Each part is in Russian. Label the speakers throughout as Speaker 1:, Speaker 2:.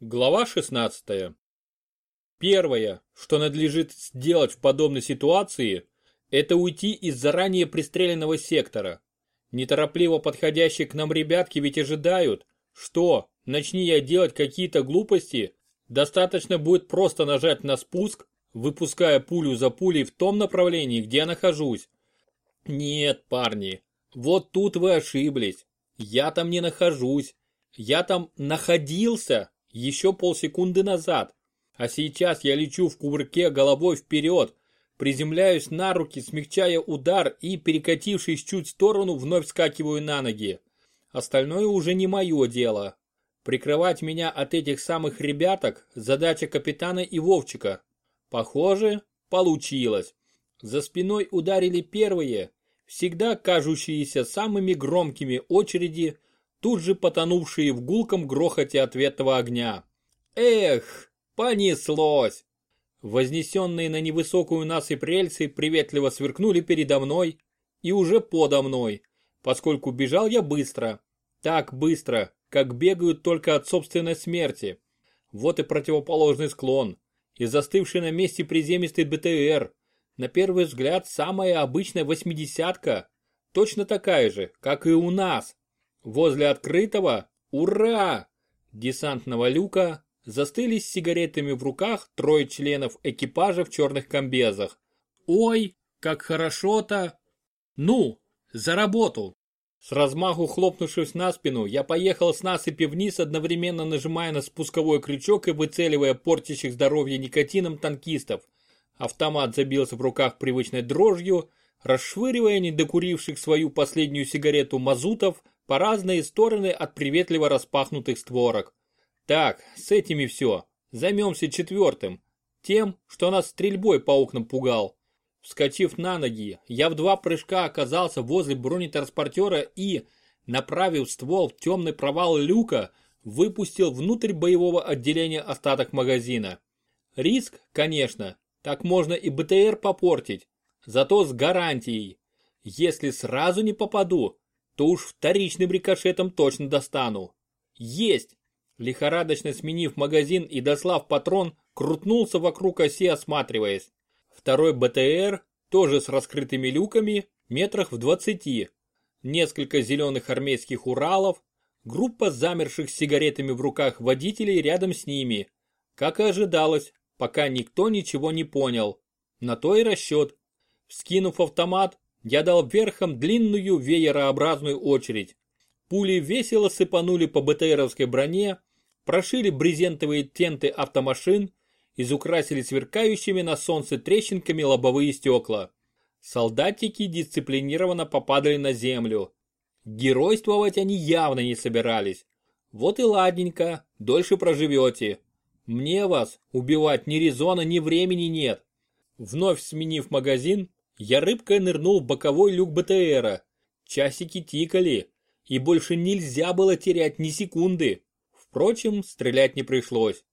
Speaker 1: Глава 16. Первое, что надлежит сделать в подобной ситуации, это уйти из заранее пристреленного сектора. Неторопливо подходящие к нам ребятки ведь ожидают, что, начни я делать какие-то глупости, достаточно будет просто нажать на спуск, выпуская пулю за пулей в том направлении, где я нахожусь. Нет, парни, вот тут вы ошиблись. Я там не нахожусь. Я там находился еще полсекунды назад, а сейчас я лечу в кувырке головой вперед, приземляюсь на руки, смягчая удар и, перекатившись чуть в сторону, вновь скакиваю на ноги. Остальное уже не мое дело. Прикрывать меня от этих самых ребяток – задача капитана и Вовчика. Похоже, получилось. За спиной ударили первые, всегда кажущиеся самыми громкими очереди, тут же потонувшие в гулком грохоте ответного огня. Эх, понеслось! Вознесенные на невысокую насыпь рельсы приветливо сверкнули передо мной и уже подо мной, поскольку бежал я быстро. Так быстро, как бегают только от собственной смерти. Вот и противоположный склон. И застывший на месте приземистый БТР. На первый взгляд самая обычная восьмидесятка. Точно такая же, как и у нас. Возле открытого, ура, десантного люка застыли с сигаретами в руках трое членов экипажа в черных комбезах. Ой, как хорошо-то! Ну, за работу! С размаху хлопнувшись на спину, я поехал с насыпи вниз, одновременно нажимая на спусковой крючок и выцеливая портящих здоровье никотином танкистов. Автомат забился в руках привычной дрожью, расшвыривая недокуривших свою последнюю сигарету мазутов по разные стороны от приветливо распахнутых створок. Так, с этими все. Займемся четвертым. Тем, что нас стрельбой по окнам пугал. Вскочив на ноги, я в два прыжка оказался возле бронетранспортера и, направив ствол в темный провал люка, выпустил внутрь боевого отделения остаток магазина. Риск, конечно, так можно и БТР попортить, зато с гарантией. Если сразу не попаду, то уж вторичным рикошетом точно достану. Есть! Лихорадочно сменив магазин и дослав патрон, крутнулся вокруг оси осматриваясь. Второй БТР, тоже с раскрытыми люками, метрах в двадцати. Несколько зеленых армейских Уралов, группа замерших с сигаретами в руках водителей рядом с ними. Как и ожидалось, пока никто ничего не понял. На то и расчет. Вскинув автомат, я дал верхом длинную веерообразную очередь. Пули весело сыпанули по БТРовской броне, прошили брезентовые тенты автомашин, изукрасили сверкающими на солнце трещинками лобовые стекла. Солдатики дисциплинированно попадали на землю. Геройствовать они явно не собирались. Вот и ладненько, дольше проживете. Мне вас убивать ни резона, ни времени нет. Вновь сменив магазин, я рыбкой нырнул в боковой люк БТРа. Часики тикали, и больше нельзя было терять ни секунды. Впрочем, стрелять не пришлось.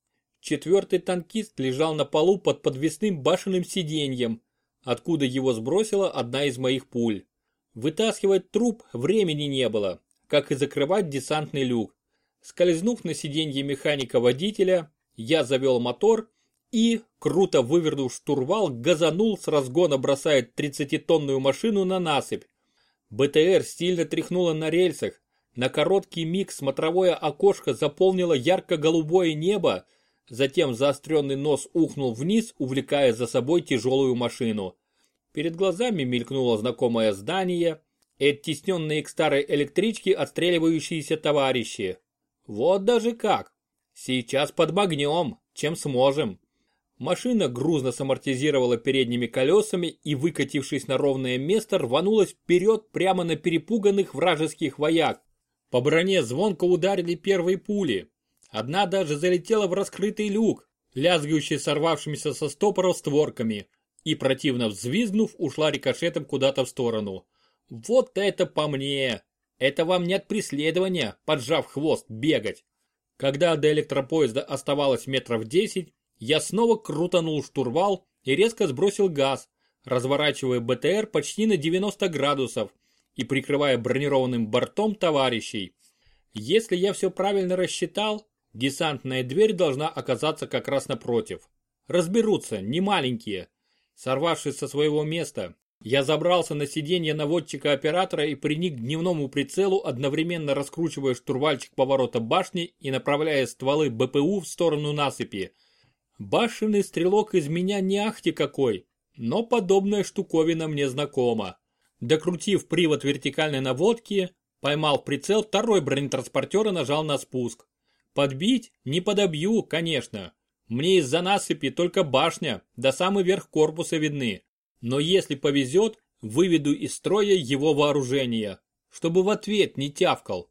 Speaker 1: Четвертый танкист лежал на полу под подвесным башенным сиденьем, откуда его сбросила одна из моих пуль. Вытаскивать труп времени не было, как и закрывать десантный люк. Скользнув на сиденье механика-водителя, я завел мотор и, круто вывернув штурвал, газанул с разгона бросая 30-тонную машину на насыпь. БТР сильно тряхнуло на рельсах, на короткий миг смотровое окошко заполнило ярко-голубое небо, затем заостренный нос ухнул вниз, увлекая за собой тяжелую машину. Перед глазами мелькнуло знакомое здание и оттесненные к старой электричке отстреливающиеся товарищи. Вот даже как! Сейчас подмагнем, чем сможем. Машина грузно самортизировала передними колесами и, выкатившись на ровное место, рванулась вперед прямо на перепуганных вражеских вояк. По броне звонко ударили первые пули. Одна даже залетела в раскрытый люк, лязгающий сорвавшимися со стопоров створками, и, противно взвизгнув, ушла рикошетом куда-то в сторону. Вот это по мне! Это вам не от преследования, поджав хвост, бегать. Когда до электропоезда оставалось метров десять, я снова крутанул штурвал и резко сбросил газ, разворачивая БТР почти на 90 градусов и прикрывая бронированным бортом товарищей. Если я все правильно рассчитал, Десантная дверь должна оказаться как раз напротив. Разберутся, не маленькие. Сорвавшись со своего места, я забрался на сиденье наводчика-оператора и приник к дневному прицелу, одновременно раскручивая штурвальчик поворота башни и направляя стволы БПУ в сторону насыпи. Башенный стрелок из меня не ахти какой, но подобная штуковина мне знакома. Докрутив привод вертикальной наводки, поймал прицел второй бронетранспортер и нажал на спуск. Подбить не подобью, конечно. Мне из-за насыпи только башня, до самый верх корпуса видны. Но если повезет, выведу из строя его вооружение, чтобы в ответ не тявкал.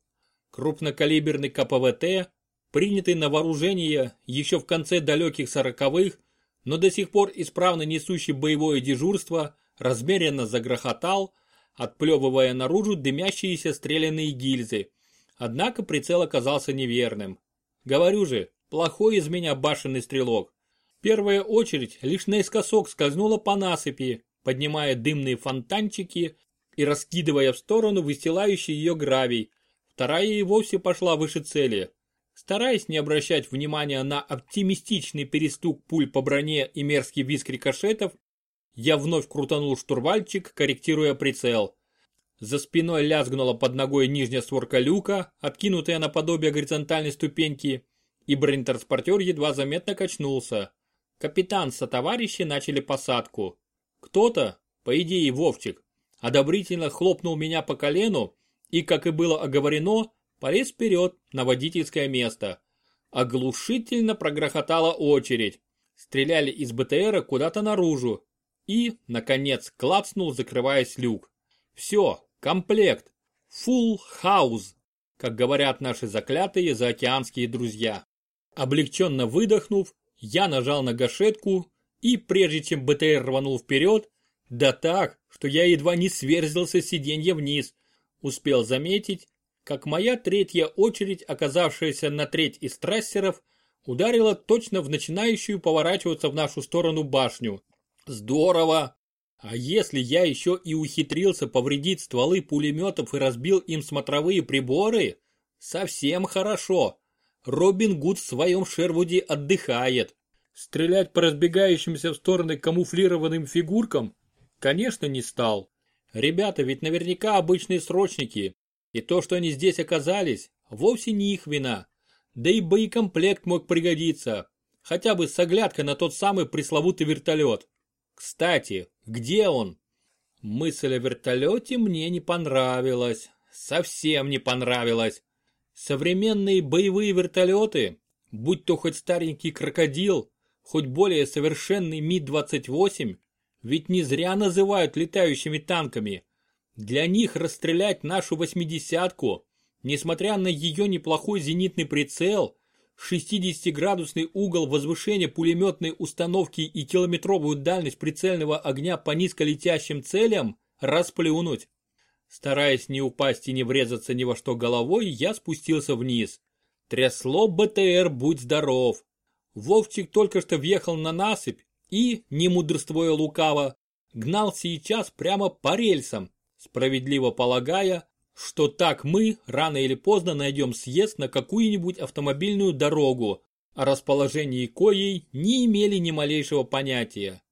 Speaker 1: Крупнокалиберный КПВТ, принятый на вооружение еще в конце далеких сороковых, но до сих пор исправно несущий боевое дежурство, размеренно загрохотал, отплевывая наружу дымящиеся стрелянные гильзы. Однако прицел оказался неверным. Говорю же, плохой из меня башенный стрелок. Первая очередь лишь наискосок скользнула по насыпи, поднимая дымные фонтанчики и раскидывая в сторону выстилающий ее гравий. Вторая и вовсе пошла выше цели. Стараясь не обращать внимания на оптимистичный перестук пуль по броне и мерзкий визг рикошетов, я вновь крутанул штурвальчик, корректируя прицел. За спиной лязгнула под ногой нижняя створка люка, откинутая наподобие горизонтальной ступеньки, и бронетранспортер едва заметно качнулся. Капитан со товарищи начали посадку. Кто-то, по идее Вовчик, одобрительно хлопнул меня по колену и, как и было оговорено, полез вперед на водительское место. Оглушительно прогрохотала очередь. Стреляли из БТРа куда-то наружу. И, наконец, клацнул, закрываясь люк. Все, комплект. Full house, как говорят наши заклятые заокеанские друзья. Облегченно выдохнув, я нажал на гашетку и прежде чем БТР рванул вперед, да так, что я едва не сверзился с сиденья вниз, успел заметить, как моя третья очередь, оказавшаяся на треть из трассеров, ударила точно в начинающую поворачиваться в нашу сторону башню. Здорово! А если я еще и ухитрился повредить стволы пулеметов и разбил им смотровые приборы, совсем хорошо. Робин Гуд в своем Шервуде отдыхает. Стрелять по разбегающимся в стороны камуфлированным фигуркам, конечно, не стал. Ребята ведь наверняка обычные срочники, и то, что они здесь оказались, вовсе не их вина. Да и боекомплект мог пригодиться, хотя бы с оглядкой на тот самый пресловутый вертолет. Кстати, где он? Мысль о вертолете мне не понравилась, совсем не понравилась. Современные боевые вертолеты, будь то хоть старенький крокодил, хоть более совершенный Ми-28, ведь не зря называют летающими танками. Для них расстрелять нашу восьмидесятку, несмотря на ее неплохой зенитный прицел, 60-градусный угол возвышения пулеметной установки и километровую дальность прицельного огня по низколетящим целям, расплюнуть. Стараясь не упасть и не врезаться ни во что головой, я спустился вниз. Трясло БТР, будь здоров. Вовчик только что въехал на насыпь и, не мудрствуя лукаво, гнал сейчас прямо по рельсам, справедливо полагая, что так мы рано или поздно найдем съезд на какую-нибудь автомобильную дорогу, о расположении коей не имели ни малейшего понятия.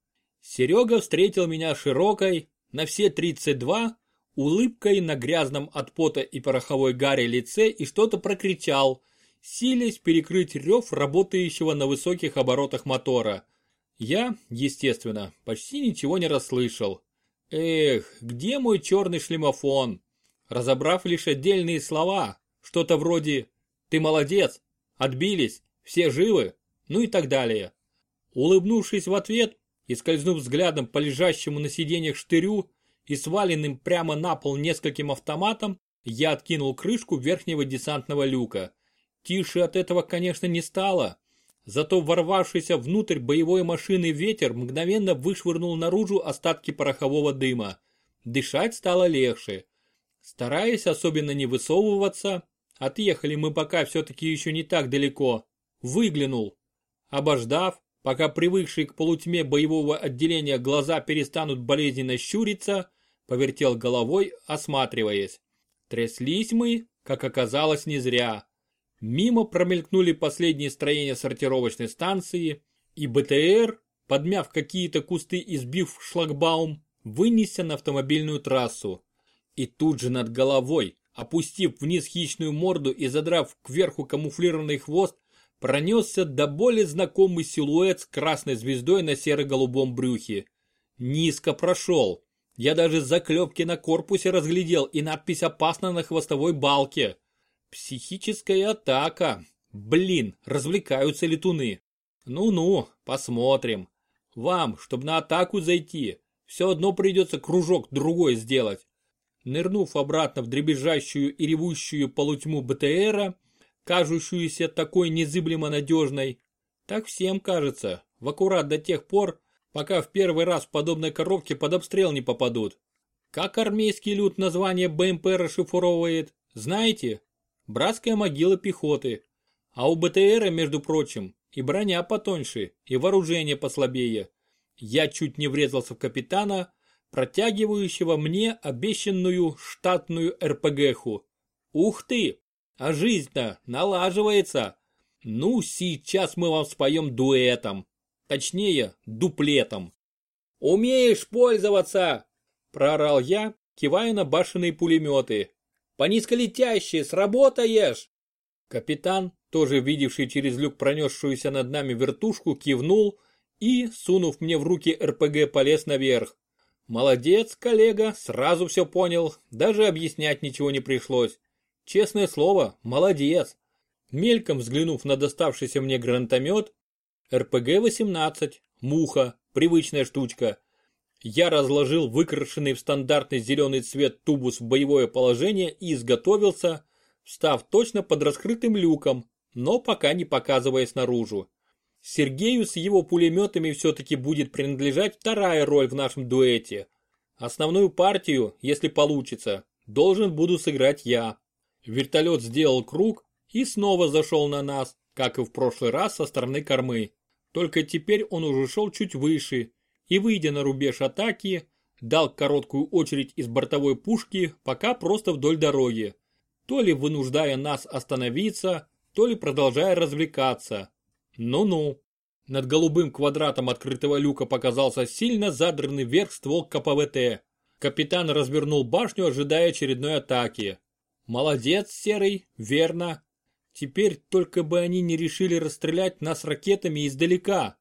Speaker 1: Серега встретил меня широкой, на все 32, улыбкой на грязном от пота и пороховой гаре лице и что-то прокричал, силясь перекрыть рев работающего на высоких оборотах мотора. Я, естественно, почти ничего не расслышал. Эх, где мой черный шлемофон? Разобрав лишь отдельные слова, что-то вроде «ты молодец», «отбились», «все живы», ну и так далее. Улыбнувшись в ответ и скользнув взглядом по лежащему на сиденьях штырю, и сваленным прямо на пол нескольким автоматом, я откинул крышку верхнего десантного люка. Тише от этого, конечно, не стало. Зато ворвавшийся внутрь боевой машины ветер мгновенно вышвырнул наружу остатки порохового дыма. Дышать стало легче. Стараясь особенно не высовываться, отъехали мы пока все-таки еще не так далеко, выглянул. Обождав, Пока привыкшие к полутьме боевого отделения глаза перестанут болезненно щуриться, повертел головой, осматриваясь. Тряслись мы, как оказалось, не зря. Мимо промелькнули последние строения сортировочной станции, и БТР, подмяв какие-то кусты и сбив шлагбаум, вынесся на автомобильную трассу. И тут же над головой, опустив вниз хищную морду и задрав кверху камуфлированный хвост, пронесся до более знакомый силуэт с красной звездой на серо-голубом брюхе. Низко прошел. Я даже заклепки на корпусе разглядел и надпись «Опасно» на хвостовой балке. Психическая атака. Блин, развлекаются летуны. Ну-ну, посмотрим. Вам, чтобы на атаку зайти, все одно придется кружок другой сделать. Нырнув обратно в дребезжащую и ревущую полутьму БТРа, кажущуюся такой незыблемо надежной, так всем кажется, в аккурат до тех пор, пока в первый раз в подобной коробке под обстрел не попадут. Как армейский люд название БМП расшифровывает, знаете? Братская могила пехоты. А у БТРа, между прочим, и броня потоньше, и вооружение послабее. Я чуть не врезался в капитана, протягивающего мне обещанную штатную РПГху. Ух ты! А жизнь-то налаживается. Ну, сейчас мы вам споем дуэтом. Точнее, дуплетом. «Умеешь пользоваться!» – проорал я, кивая на башенные пулеметы. «По низколетящей сработаешь!» Капитан, тоже видевший через люк пронесшуюся над нами вертушку, кивнул и, сунув мне в руки РПГ, полез наверх. Молодец, коллега, сразу все понял, даже объяснять ничего не пришлось. Честное слово, молодец. Мельком взглянув на доставшийся мне гранатомет, РПГ-18, муха, привычная штучка. Я разложил выкрашенный в стандартный зеленый цвет тубус в боевое положение и изготовился, встав точно под раскрытым люком, но пока не показываясь наружу. Сергею с его пулеметами все-таки будет принадлежать вторая роль в нашем дуэте. Основную партию, если получится, должен буду сыграть я. Вертолет сделал круг и снова зашел на нас, как и в прошлый раз со стороны кормы. Только теперь он уже шел чуть выше и, выйдя на рубеж атаки, дал короткую очередь из бортовой пушки пока просто вдоль дороги, то ли вынуждая нас остановиться, то ли продолжая развлекаться. Ну-ну. Над голубым квадратом открытого люка показался сильно задранный вверх ствол КПВТ. Капитан развернул башню, ожидая очередной атаки. Молодец, Серый, верно. Теперь только бы они не решили расстрелять нас ракетами издалека.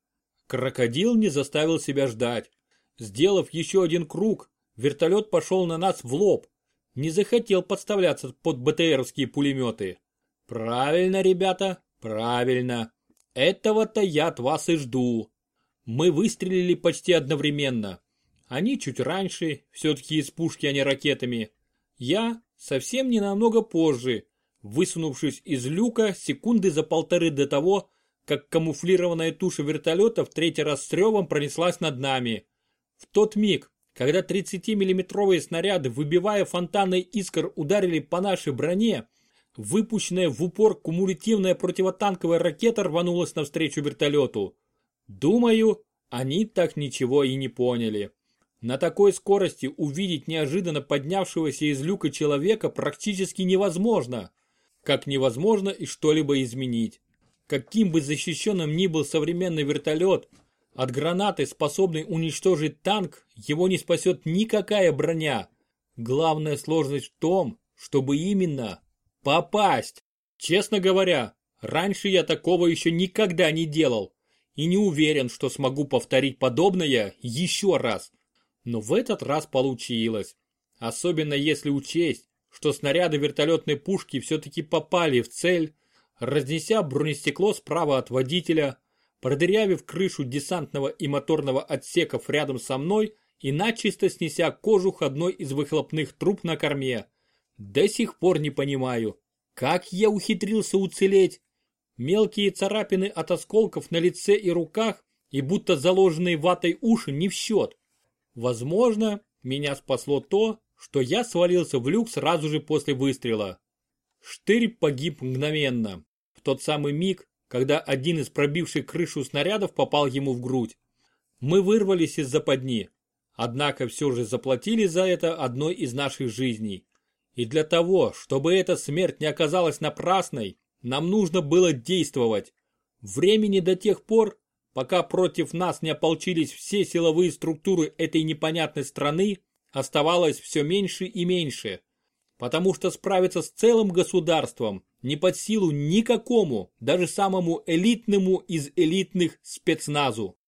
Speaker 1: Крокодил не заставил себя ждать. Сделав еще один круг, вертолет пошел на нас в лоб. Не захотел подставляться под БТРовские пулеметы. Правильно, ребята, правильно. Этого-то я от вас и жду. Мы выстрелили почти одновременно. Они чуть раньше, все-таки из пушки, а не ракетами. Я совсем не намного позже, высунувшись из люка секунды за полторы до того, как камуфлированная туша вертолета в третий раз с ревом пронеслась над нами. В тот миг, когда 30-миллиметровые снаряды, выбивая фонтаны искр, ударили по нашей броне, выпущенная в упор кумулятивная противотанковая ракета рванулась навстречу вертолету. Думаю, они так ничего и не поняли. На такой скорости увидеть неожиданно поднявшегося из люка человека практически невозможно как невозможно и что-либо изменить. Каким бы защищенным ни был современный вертолет, от гранаты, способной уничтожить танк, его не спасет никакая броня. Главная сложность в том, чтобы именно попасть. Честно говоря, раньше я такого еще никогда не делал и не уверен, что смогу повторить подобное еще раз. Но в этот раз получилось. Особенно если учесть, что снаряды вертолетной пушки все-таки попали в цель, разнеся бронестекло справа от водителя, продырявив крышу десантного и моторного отсеков рядом со мной и начисто снеся кожух одной из выхлопных труб на корме. До сих пор не понимаю, как я ухитрился уцелеть. Мелкие царапины от осколков на лице и руках и будто заложенные ватой уши не в счет. Возможно, меня спасло то, что я свалился в люк сразу же после выстрела. Штырь погиб мгновенно, тот самый миг, когда один из пробивших крышу снарядов попал ему в грудь. Мы вырвались из западни, однако все же заплатили за это одной из наших жизней. И для того, чтобы эта смерть не оказалась напрасной, нам нужно было действовать. Времени до тех пор, пока против нас не ополчились все силовые структуры этой непонятной страны, оставалось все меньше и меньше. Потому что справиться с целым государством не под силу никакому, даже самому элитному из элитных спецназу.